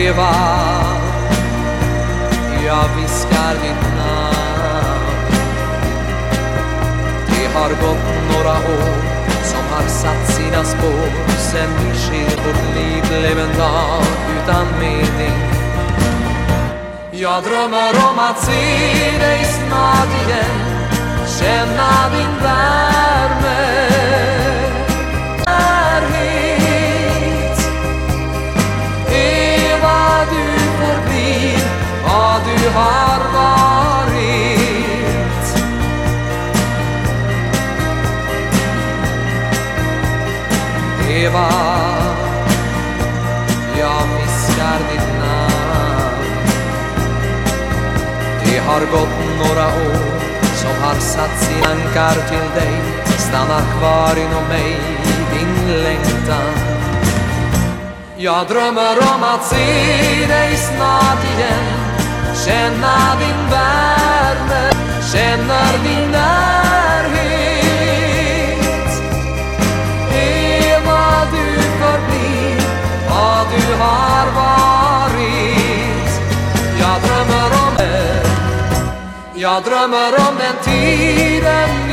leva. Jag viskar ditt namn. Det har gått några år som har satt sina spår. Sen vi sker vårt liv blev en dag utan mening. Jag drömmer om att se dig snart igen. Känna din värme. Har varit. Eva Jag viskar ditt namn. Det har gått några år som har satt sin ankar till dig. Stannar kvar inom mig din längtan. Jag drömmer om att se dig snart. Känna din värme, känner din närhet. Eva du förblir vad du har varit. Jag drömmer om en, Jag drömmer om den tiden.